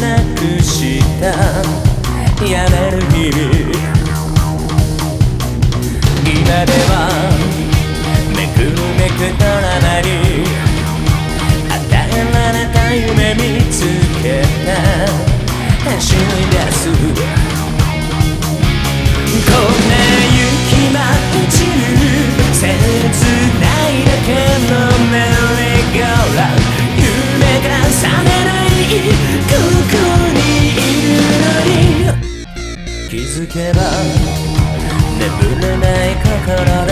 なくした。やめる日々。今ではめくるめくドラマ与えられた夢見つけた。けば眠れない心で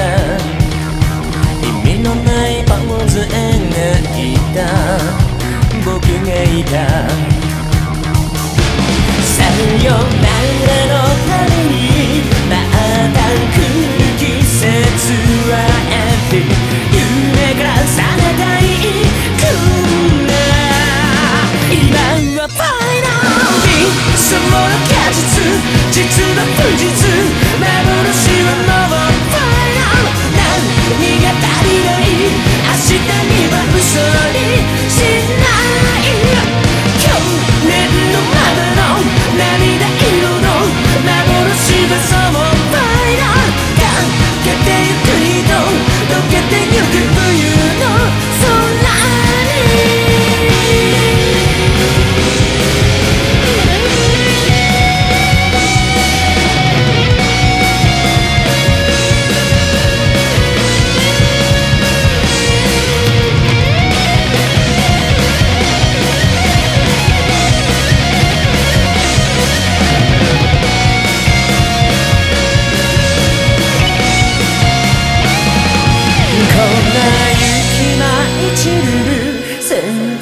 意味のないポーズ描いた僕がいた。さよならのためにまた来る季節はエンディ夢から覚めたい。くら今は sun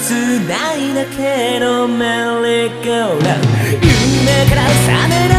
繋いだけのメリーゴーラ夢から覚める